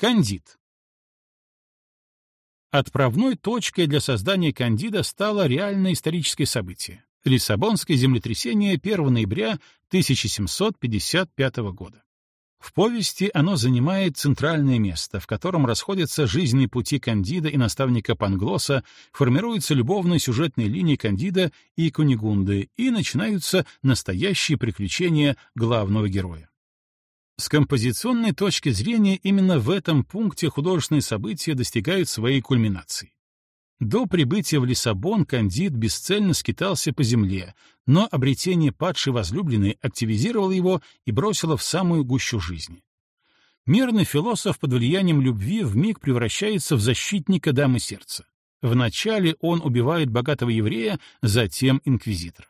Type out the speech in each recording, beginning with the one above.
Кандид. Отправной точкой для создания Кандида стало реальное историческое событие — Лиссабонское землетрясение 1 ноября 1755 года. В повести оно занимает центральное место, в котором расходятся жизненные пути Кандида и наставника Панглоса, формируются любовные сюжетные линии Кандида и Кунигунды, и начинаются настоящие приключения главного героя. С композиционной точки зрения именно в этом пункте художественные события достигают своей кульминации. До прибытия в Лиссабон Кандид бесцельно скитался по земле, но обретение падшей возлюбленной активизировало его и бросило в самую гущу жизни. Мирный философ под влиянием любви вмиг превращается в защитника дамы сердца. Вначале он убивает богатого еврея, затем инквизитора.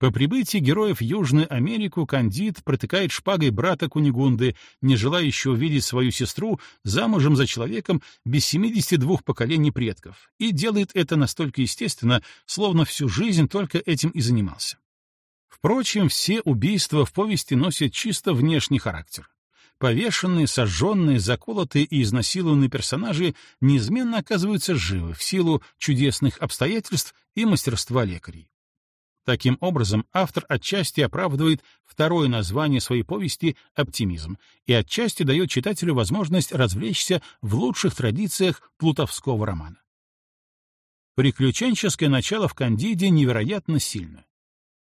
По прибытии героев в Южную Америку Кандид протыкает шпагой брата Кунигунды, не желающего видеть свою сестру замужем за человеком без 72 поколений предков, и делает это настолько естественно, словно всю жизнь только этим и занимался. Впрочем, все убийства в повести носят чисто внешний характер. Повешенные, сожженные, заколотые и изнасилованные персонажи неизменно оказываются живы в силу чудесных обстоятельств и мастерства лекарей. Таким образом, автор отчасти оправдывает второе название своей повести «Оптимизм» и отчасти дает читателю возможность развлечься в лучших традициях плутовского романа. Приключенческое начало в «Кандиде» невероятно сильно.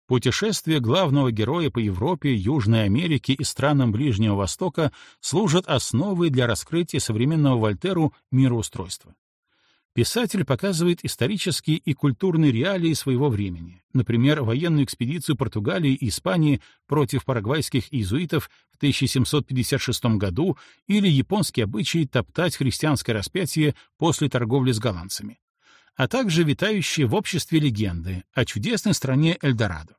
Путешествия главного героя по Европе, Южной Америке и странам Ближнего Востока служат основой для раскрытия современного Вольтеру мироустройства. Писатель показывает исторические и культурные реалии своего времени, например, военную экспедицию Португалии и Испании против парагвайских иезуитов в 1756 году или японский обычай топтать христианское распятие после торговли с голландцами, а также витающие в обществе легенды о чудесной стране Эльдорадо.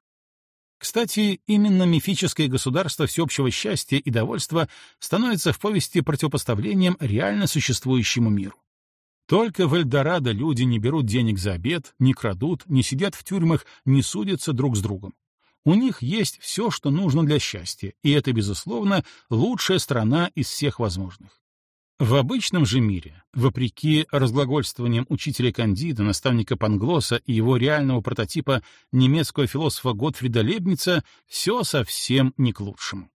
Кстати, именно мифическое государство всеобщего счастья и довольства становится в повести противопоставлением реально существующему миру. Только в Эльдорадо люди не берут денег за обед, не крадут, не сидят в тюрьмах, не судятся друг с другом. У них есть все, что нужно для счастья, и это, безусловно, лучшая страна из всех возможных. В обычном же мире, вопреки разглагольствованиям учителя Кандида, наставника Панглоса и его реального прототипа немецкого философа Готфрида Лебница, все совсем не к лучшему.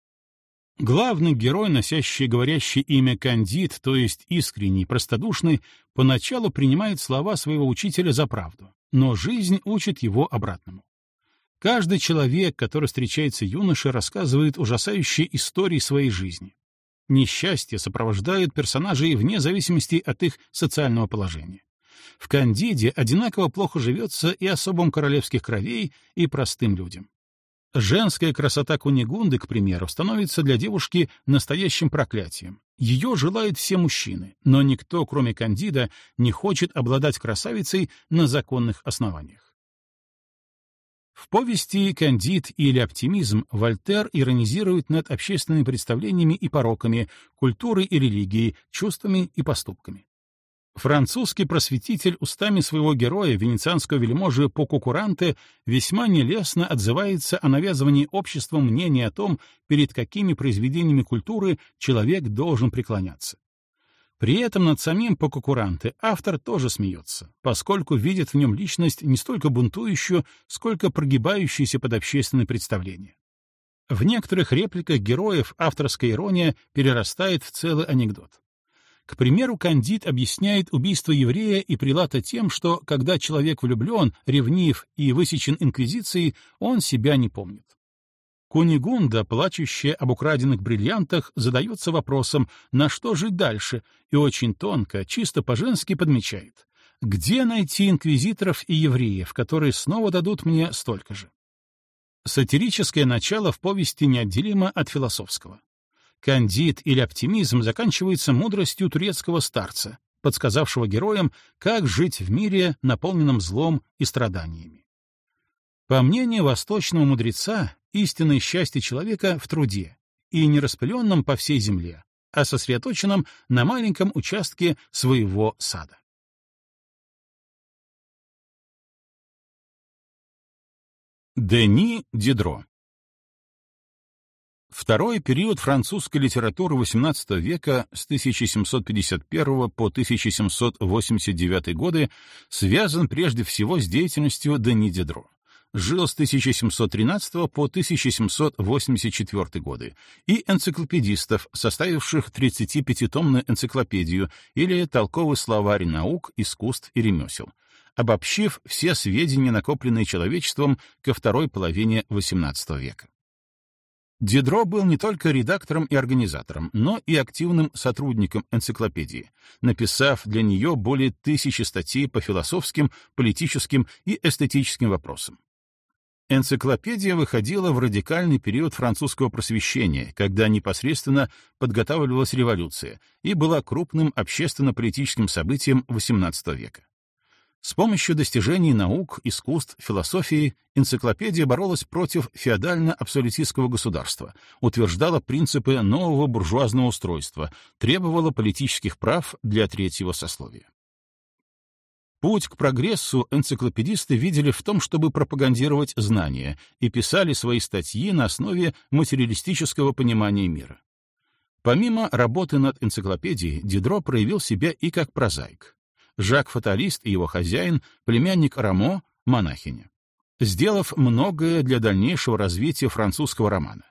Главный герой, носящий говорящее имя Кандид, то есть искренний, простодушный, поначалу принимает слова своего учителя за правду, но жизнь учит его обратному. Каждый человек, который встречается юноше, рассказывает ужасающие истории своей жизни. Несчастье сопровождает персонажей вне зависимости от их социального положения. В Кандиде одинаково плохо живется и особам королевских кровей, и простым людям. Женская красота Кунигунды, к примеру, становится для девушки настоящим проклятием. Ее желают все мужчины, но никто, кроме Кандида, не хочет обладать красавицей на законных основаниях. В повести «Кандид» или «Оптимизм» Вольтер иронизирует над общественными представлениями и пороками, культурой и религией, чувствами и поступками. Французский просветитель устами своего героя, венецианского вельможи Покукуранте, весьма нелестно отзывается о навязывании обществом мнения о том, перед какими произведениями культуры человек должен преклоняться. При этом над самим Покукуранте автор тоже смеется, поскольку видит в нем личность не столько бунтующую, сколько прогибающуюся под общественные представления. В некоторых репликах героев авторская ирония перерастает в целый анекдот. К примеру, Кандид объясняет убийство еврея и прилата тем, что, когда человек влюблен, ревнив и высечен инквизицией, он себя не помнит. Кунигунда, плачущая об украденных бриллиантах, задается вопросом, на что жить дальше, и очень тонко, чисто по-женски подмечает. Где найти инквизиторов и евреев, которые снова дадут мне столько же? Сатирическое начало в повести неотделимо от философского. Кандид или оптимизм заканчивается мудростью турецкого старца, подсказавшего героям, как жить в мире, наполненном злом и страданиями. По мнению восточного мудреца, истинное счастье человека в труде и не распыленном по всей земле, а сосредоточенном на маленьком участке своего сада. Дени Дидро Второй период французской литературы XVIII века с 1751 по 1789 годы связан прежде всего с деятельностью Дени Дидро. Жил с 1713 по 1784 годы, и энциклопедистов, составивших 35-томную энциклопедию или толковый словарь наук, искусств и ремесел, обобщив все сведения, накопленные человечеством ко второй половине XVIII века. Дидро был не только редактором и организатором, но и активным сотрудником энциклопедии, написав для нее более тысячи статей по философским, политическим и эстетическим вопросам. Энциклопедия выходила в радикальный период французского просвещения, когда непосредственно подготавливалась революция и была крупным общественно-политическим событием XVIII века. С помощью достижений наук, искусств, философии энциклопедия боролась против феодально-абсолютистского государства, утверждала принципы нового буржуазного устройства, требовала политических прав для третьего сословия. Путь к прогрессу энциклопедисты видели в том, чтобы пропагандировать знания, и писали свои статьи на основе материалистического понимания мира. Помимо работы над энциклопедией, Дидро проявил себя и как прозаик. Жак Фаталист и его хозяин, племянник Рамо, монахиня, сделав многое для дальнейшего развития французского романа.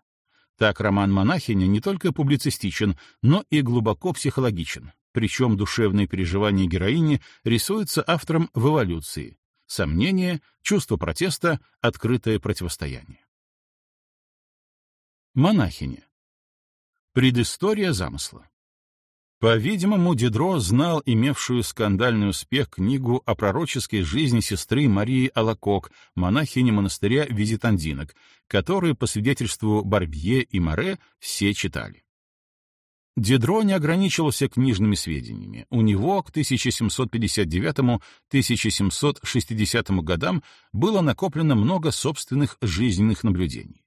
Так роман «Монахиня» не только публицистичен, но и глубоко психологичен, причем душевные переживания героини рисуются автором в эволюции. Сомнение, чувство протеста, открытое противостояние. Монахиня. Предыстория замысла. По-видимому, Дидро знал имевшую скандальный успех книгу о пророческой жизни сестры Марии Алакок, монахини монастыря визитандинок, которую, по свидетельству Барбье и Море, все читали. Дидро не ограничивался книжными сведениями. У него к 1759-1760 годам было накоплено много собственных жизненных наблюдений.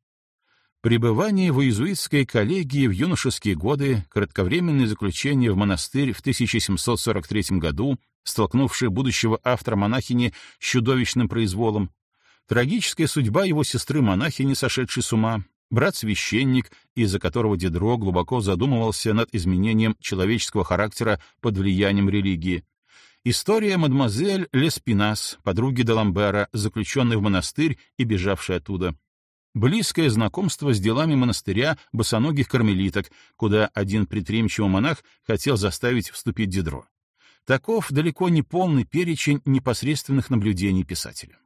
Пребывание в иезуитской коллегии в юношеские годы, кратковременное заключение в монастырь в 1743 году, столкнувшее будущего автора монахини с чудовищным произволом, трагическая судьба его сестры-монахини, сошедшей с ума, брат-священник, из-за которого Дидро глубоко задумывался над изменением человеческого характера под влиянием религии, история мадемуазель Леспинас, подруги Даламбера, заключенной в монастырь и бежавшей оттуда — близкое знакомство с делами монастыря босоногих кармелиток, куда один предприимчивый монах хотел заставить вступить Дидро. Таков далеко не полный перечень непосредственных наблюдений писателя.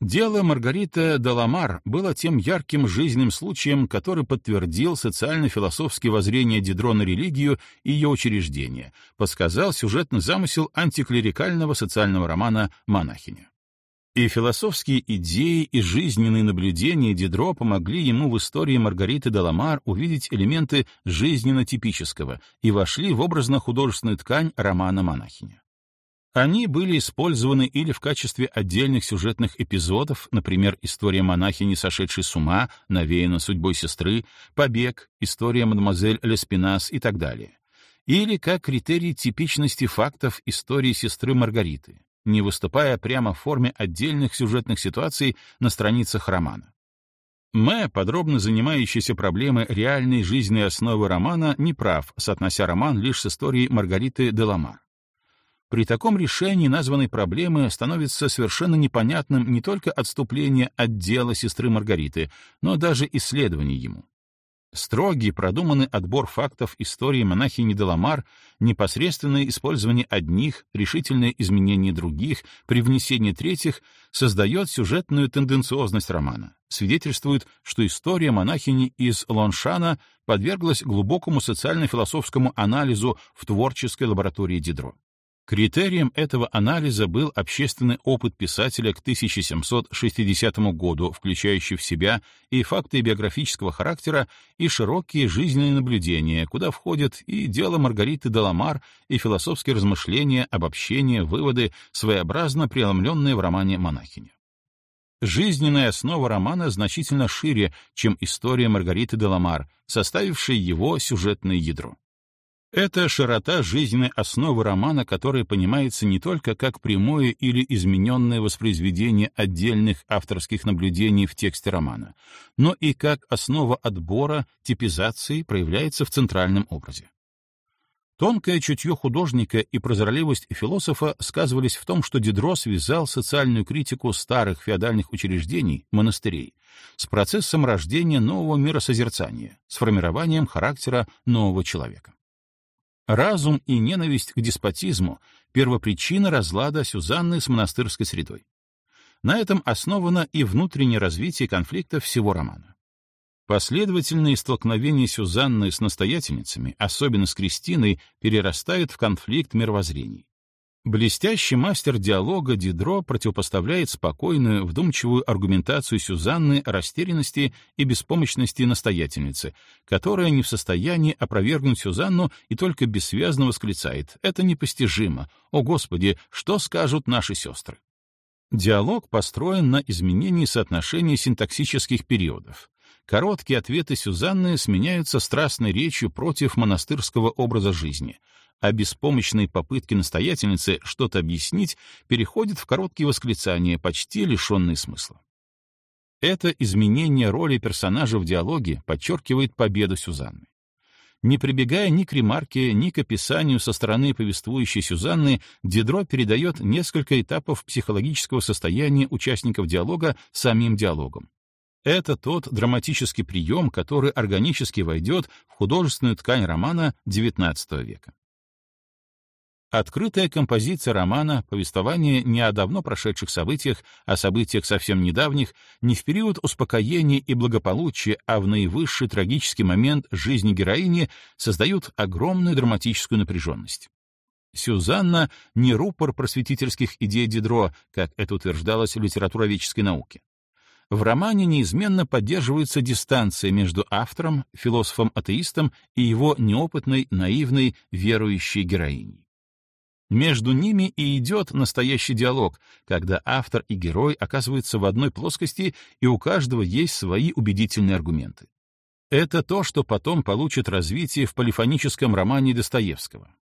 Дело Маргарита Даламар было тем ярким жизненным случаем, который подтвердил социально-философские воззрения Дидро на религию и ее учреждения, подсказал сюжетный замысел антиклерикального социального романа «Монахиня». И философские идеи и жизненные наблюдения Дидро помогли ему в истории Маргариты Деламар увидеть элементы жизненно-типического и вошли в образно-художественную ткань романа «Монахиня». Они были использованы или в качестве отдельных сюжетных эпизодов, например, история монахини, сошедшей с ума, навеяна судьбой сестры, побег, история мадемуазель Леспинас и так далее, или как критерий типичности фактов истории сестры Маргариты, не выступая прямо в форме отдельных сюжетных ситуаций на страницах романа. Мэ, подробно занимающийся проблемой реальной жизненной основы романа, не прав, соотнося роман лишь с историей Маргариты Деламар. При таком решении названной проблемы становится совершенно непонятным не только отступление от дела сестры Маргариты, но даже исследование ему. Строгий, продуманный отбор фактов истории монахини Деламар, непосредственное использование одних, решительное изменение других, привнесение третьих создает сюжетную тенденциозность романа, свидетельствует, что история монахини из Лоншана подверглась глубокому социально-философскому анализу в творческой лаборатории Дидро. Критерием этого анализа был общественный опыт писателя к 1760 году, включающий в себя и факты биографического характера, и широкие жизненные наблюдения, куда входят и дело Маргариты Деламар, и философские размышления, обобщения, выводы, своеобразно преломленные в романе «Монахиня». Жизненная основа романа значительно шире, чем история Маргариты Деламар, составившая его сюжетное ядро. Это широта жизненной основы романа, которая понимается не только как прямое или измененное воспроизведение отдельных авторских наблюдений в тексте романа, но и как основа отбора, типизации проявляется в центральном образе. Тонкое чутье художника и прозорливость философа сказывались в том, что Дидро связал социальную критику старых феодальных учреждений, монастырей, с процессом рождения нового миросозерцания, с формированием характера нового человека. Разум и ненависть к деспотизму — первопричина разлада Сюзанны с монастырской средой. На этом основано и внутреннее развитие конфликта всего романа. Последовательные столкновения Сюзанны с настоятельницами, особенно с Кристиной, перерастают в конфликт мировоззрений. Блестящий мастер диалога Дидро противопоставляет спокойную, вдумчивую аргументацию Сюзанны растерянности и беспомощности настоятельницы, которая не в состоянии опровергнуть Сюзанну и только бессвязно восклицает «Это непостижимо! О, Господи, что скажут наши сестры?» Диалог построен на изменении соотношения синтаксических периодов. Короткие ответы Сюзанны сменяются страстной речью против монастырского образа жизни — а беспомощные попытки настоятельницы что-то объяснить переходят в короткие восклицания, почти лишенные смысла. Это изменение роли персонажа в диалоге подчеркивает победу Сюзанны. Не прибегая ни к ремарке, ни к описанию со стороны повествующей Сюзанны, Дидро передает несколько этапов психологического состояния участников диалога самим диалогом. Это тот драматический прием, который органически войдет в художественную ткань романа XIX века. Открытая композиция романа, повествование не о давно прошедших событиях, о событиях совсем недавних, не в период успокоения и благополучия, а в наивысший трагический момент жизни героини создают огромную драматическую напряженность. Сюзанна — не рупор просветительских идей Дидро, как это утверждалось в литературоведческой науке. В романе неизменно поддерживается дистанция между автором, философом-атеистом и его неопытной, наивной, верующей героиней. Между ними и идет настоящий диалог, когда автор и герой оказываются в одной плоскости, и у каждого есть свои убедительные аргументы. Это то, что потом получит развитие в полифоническом романе Достоевского.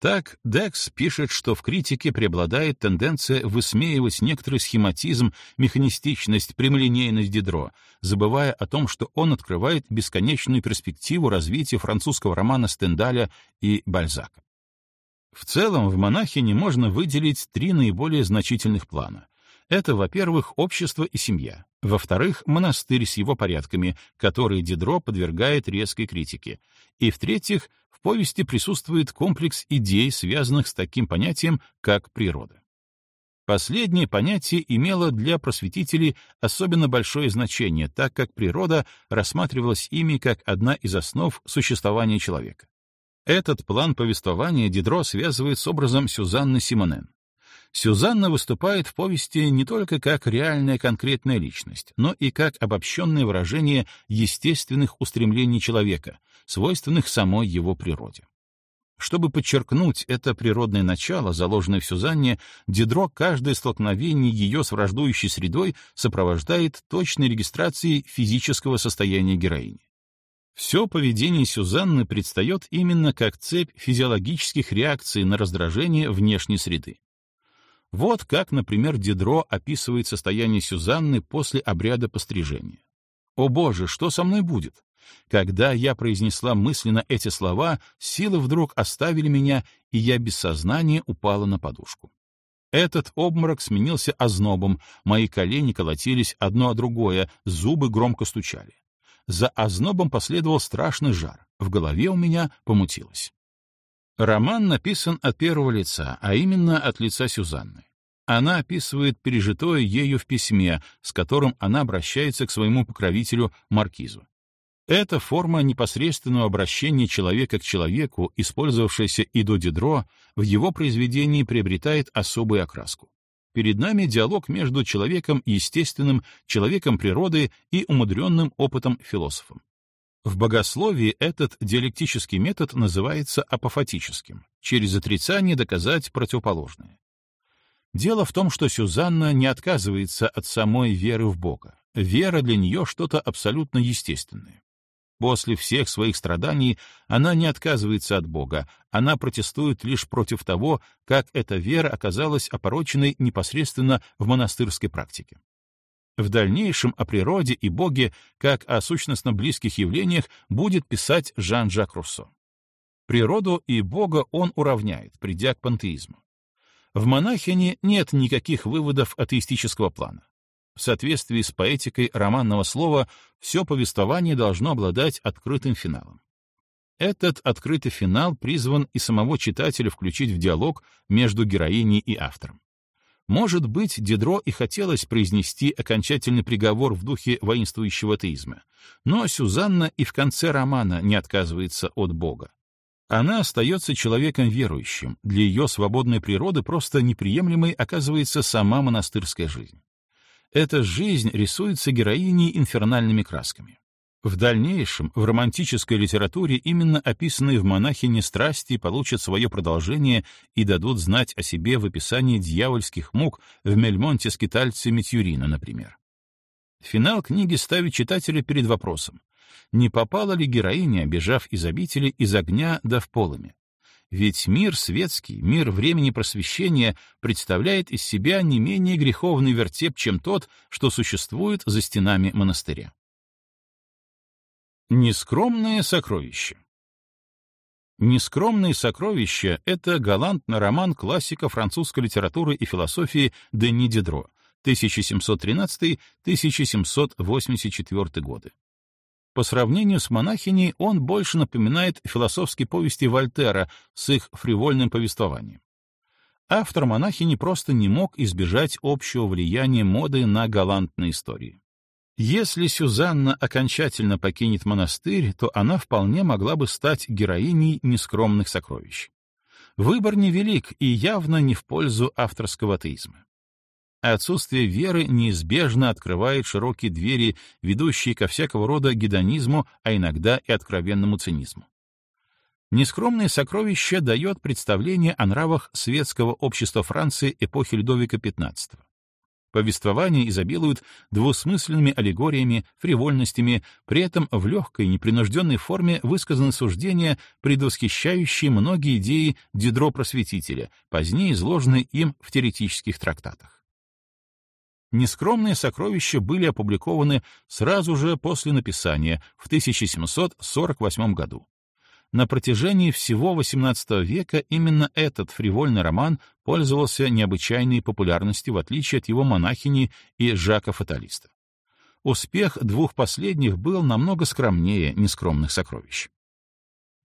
Так, Декс пишет, что в критике преобладает тенденция высмеивать некоторый схематизм, механистичность, прямолинейность Дидро, забывая о том, что он открывает бесконечную перспективу развития французского романа Стендаля и Бальзака. В целом, в монахине можно выделить три наиболее значительных плана. Это, во-первых, общество и семья. Во-вторых, монастырь с его порядками, которые Дидро подвергает резкой критике. И, в-третьих, в повести присутствует комплекс идей, связанных с таким понятием, как природа. Последнее понятие имело для просветителей особенно большое значение, так как природа рассматривалась ими как одна из основ существования человека. Этот план повествования Дидро связывает с образом Сюзанны Симонен. Сюзанна выступает в повести не только как реальная конкретная личность, но и как обобщенное выражение естественных устремлений человека, свойственных самой его природе. Чтобы подчеркнуть это природное начало, заложенное в Сюзанне, Дидро каждое столкновение ее с враждующей средой сопровождает точной регистрацией физического состояния героини. Все поведение Сюзанны предстает именно как цепь физиологических реакций на раздражение внешней среды. Вот как, например, Дидро описывает состояние Сюзанны после обряда пострижения. «О боже, что со мной будет? Когда я произнесла мысленно эти слова, силы вдруг оставили меня, и я без сознания упала на подушку. Этот обморок сменился ознобом, мои колени колотились одно о другое, зубы громко стучали. За ознобом последовал страшный жар. В голове у меня помутилось. Роман написан от первого лица, а именно от лица Сюзанны. Она описывает пережитое ею в письме, с которым она обращается к своему покровителю Маркизу. Эта форма непосредственного обращения человека к человеку, использовавшаяся и до Дидро, в его произведении приобретает особую окраску. Перед нами диалог между человеком естественным, человеком природы и умудренным опытом философом. В богословии этот диалектический метод называется апофатическим, через отрицание доказать противоположное. Дело в том, что Сюзанна не отказывается от самой веры в Бога. Вера для нее что-то абсолютно естественное. После всех своих страданий она не отказывается от Бога, она протестует лишь против того, как эта вера оказалась опороченной непосредственно в монастырской практике. В дальнейшем о природе и Боге, как о сущностно близких явлениях, будет писать Жан-Жак Руссо. Природу и Бога он уравняет, придя к пантеизму. В монахине нет никаких выводов атеистического плана. В соответствии с поэтикой романного слова все повествование должно обладать открытым финалом. Этот открытый финал призван и самого читателя включить в диалог между героиней и автором. Может быть, Дидро и хотелось произнести окончательный приговор в духе воинствующего атеизма, но Сюзанна и в конце романа не отказывается от Бога. Она остается человеком верующим, для ее свободной природы просто неприемлемой оказывается сама монастырская жизнь. Эта жизнь рисуется героиней инфернальными красками. В дальнейшем в романтической литературе именно описанные в монахине страсти получат свое продолжение и дадут знать о себе в описании дьявольских мук в Мельмонте скитальце Метьюрина, например. Финал книги ставит читателя перед вопросом, не попала ли героиня, бежав из обители, из огня да в полыми? Ведь мир светский, мир времени просвещения представляет из себя не менее греховный вертеп, чем тот, что существует за стенами монастыря. Нескромное сокровище «Нескромные сокровища» — это галантный роман классика французской литературы и философии Дени Дидро, 1713-1784 годы. По сравнению с монахиней он больше напоминает философские повести Вольтера с их фривольным повествованием. Автор монахини просто не мог избежать общего влияния моды на галантные истории. Если Сюзанна окончательно покинет монастырь, то она вполне могла бы стать героиней нескромных сокровищ. Выбор невелик и явно не в пользу авторского атеизма. Отсутствие веры неизбежно открывает широкие двери, ведущие ко всякого рода гедонизму, а иногда и откровенному цинизму. Нескромное сокровище дает представление о нравах светского общества Франции эпохи Людовика XV. Повествования изобилуют двусмысленными аллегориями, фривольностями, при этом в легкой, непринужденной форме высказаны суждения, предвосхищающие многие идеи Дидро-просветителя, позднее изложенные им в теоретических трактатах. Нескромные сокровища были опубликованы сразу же после написания в 1748 году. На протяжении всего XVIII века именно этот фривольный роман пользовался необычайной популярностью в отличие от его монахини и Жака Фаталиста. Успех двух последних был намного скромнее нескромных сокровищ.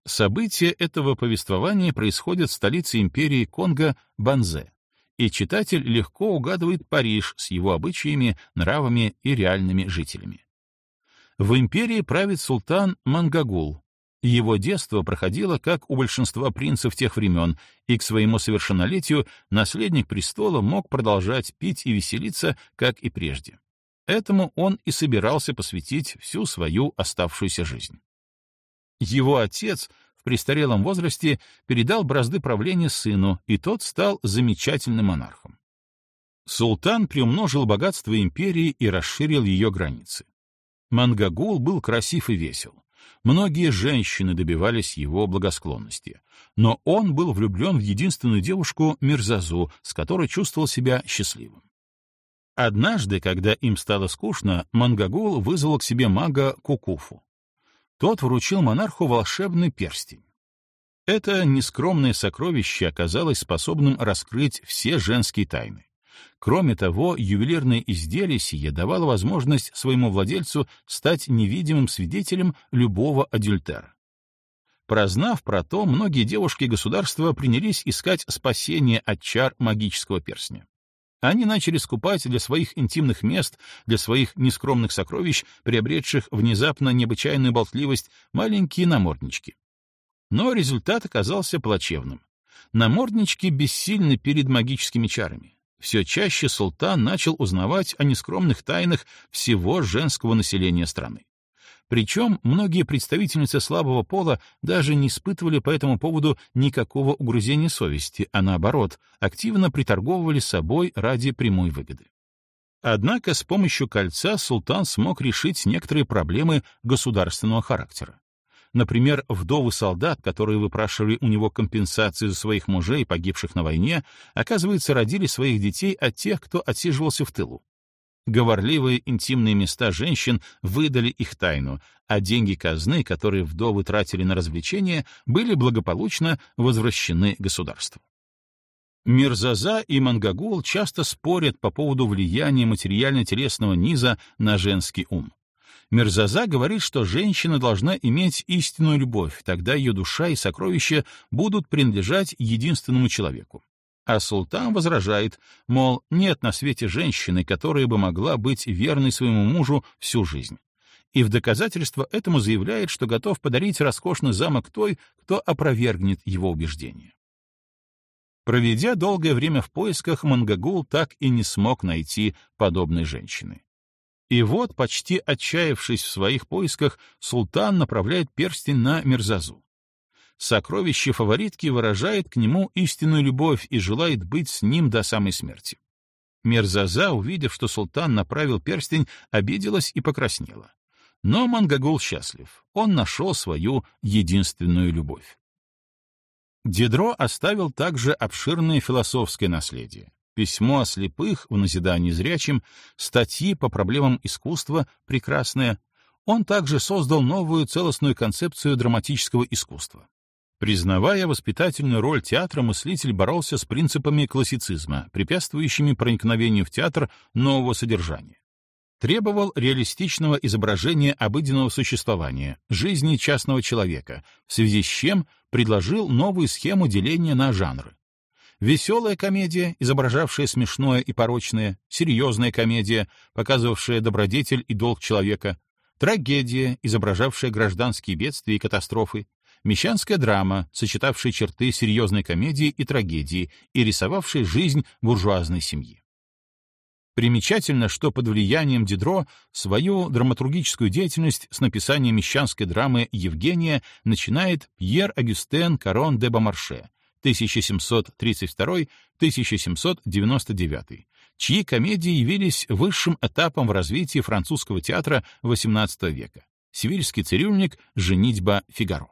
События этого повествования происходят в столице империи Конго Банзе, и читатель легко угадывает Париж с его обычаями, нравами и реальными жителями. В империи правит султан Мангагул. Его детство проходило, как у большинства принцев тех времен, и к своему совершеннолетию наследник престола мог продолжать пить и веселиться, как и прежде. Этому он и собирался посвятить всю свою оставшуюся жизнь. Его отец в престарелом возрасте передал бразды правления сыну, и тот стал замечательным монархом. Султан приумножил богатство империи и расширил ее границы. Мангагул был красив и весел. Многие женщины добивались его благосклонности, но он был влюблен в единственную девушку Мирзазу, с которой чувствовал себя счастливым. Однажды, когда им стало скучно, Мангагул вызвал к себе мага Кукуфу. Тот вручил монарху волшебный перстень. Это нескромное сокровище оказалось способным раскрыть все женские тайны. Кроме того, ювелирное изделие сие давало возможность своему владельцу стать невидимым свидетелем любого адюльтера. Прознав про то, многие девушки государства принялись искать спасение от чар магического перстня. Они начали скупать для своих интимных мест, для своих нескромных сокровищ, приобретших внезапно необычайную болтливость, маленькие наморднички. Но результат оказался плачевным. Наморднички бессильны перед магическими чарами. Все чаще султан начал узнавать о нескромных тайнах всего женского населения страны. Причем многие представительницы слабого пола даже не испытывали по этому поводу никакого угрызения совести, а наоборот, активно приторговывали собой ради прямой выгоды. Однако с помощью кольца султан смог решить некоторые проблемы государственного характера. Например, вдовы солдат, которые выпрашивали у него компенсации за своих мужей, погибших на войне, оказывается, родили своих детей от тех, кто отсиживался в тылу. Говорливые интимные места женщин выдали их тайну, а деньги казны, которые вдовы тратили на развлечения, были благополучно возвращены государству. Мирзаза и Мангагул часто спорят по поводу влияния материально-телесного низа на женский ум. Мирзаза говорит, что женщина должна иметь истинную любовь, тогда ее душа и сокровища будут принадлежать единственному человеку. А султан возражает, мол, нет на свете женщины, которая бы могла быть верной своему мужу всю жизнь. И в доказательство этому заявляет, что готов подарить роскошный замок той, кто опровергнет его убеждения. Проведя долгое время в поисках, Мангагул так и не смог найти подобной женщины. И вот, почти отчаявшись в своих поисках, султан направляет перстень на Мирзазу. Сокровище фаворитки выражает к нему истинную любовь и желает быть с ним до самой смерти. Мирзаза, увидев, что султан направил перстень, обиделась и покраснела. Но Мангагул счастлив. Он нашел свою единственную любовь. Дидро оставил также обширное философское наследие письмо о слепых в назидании зрячим, статьи по проблемам искусства прекрасное, он также создал новую целостную концепцию драматического искусства. Признавая воспитательную роль театра, мыслитель боролся с принципами классицизма, препятствующими проникновению в театр нового содержания. Требовал реалистичного изображения обыденного существования, жизни частного человека, в связи с чем предложил новую схему деления на жанры Веселая комедия, изображавшая смешное и порочное, серьезная комедия, показывавшая добродетель и долг человека, трагедия, изображавшая гражданские бедствия и катастрофы, мещанская драма, сочетавшая черты серьезной комедии и трагедии и рисовавшая жизнь буржуазной семьи. Примечательно, что под влиянием Дидро свою драматургическую деятельность с написанием мещанской драмы «Евгения» начинает Пьер Агюстен Карон де Бомарше, 1732-1799, чьи комедии явились высшим этапом в развитии французского театра XVIII века. Сивильский цирюльник «Женитьба Фигаро».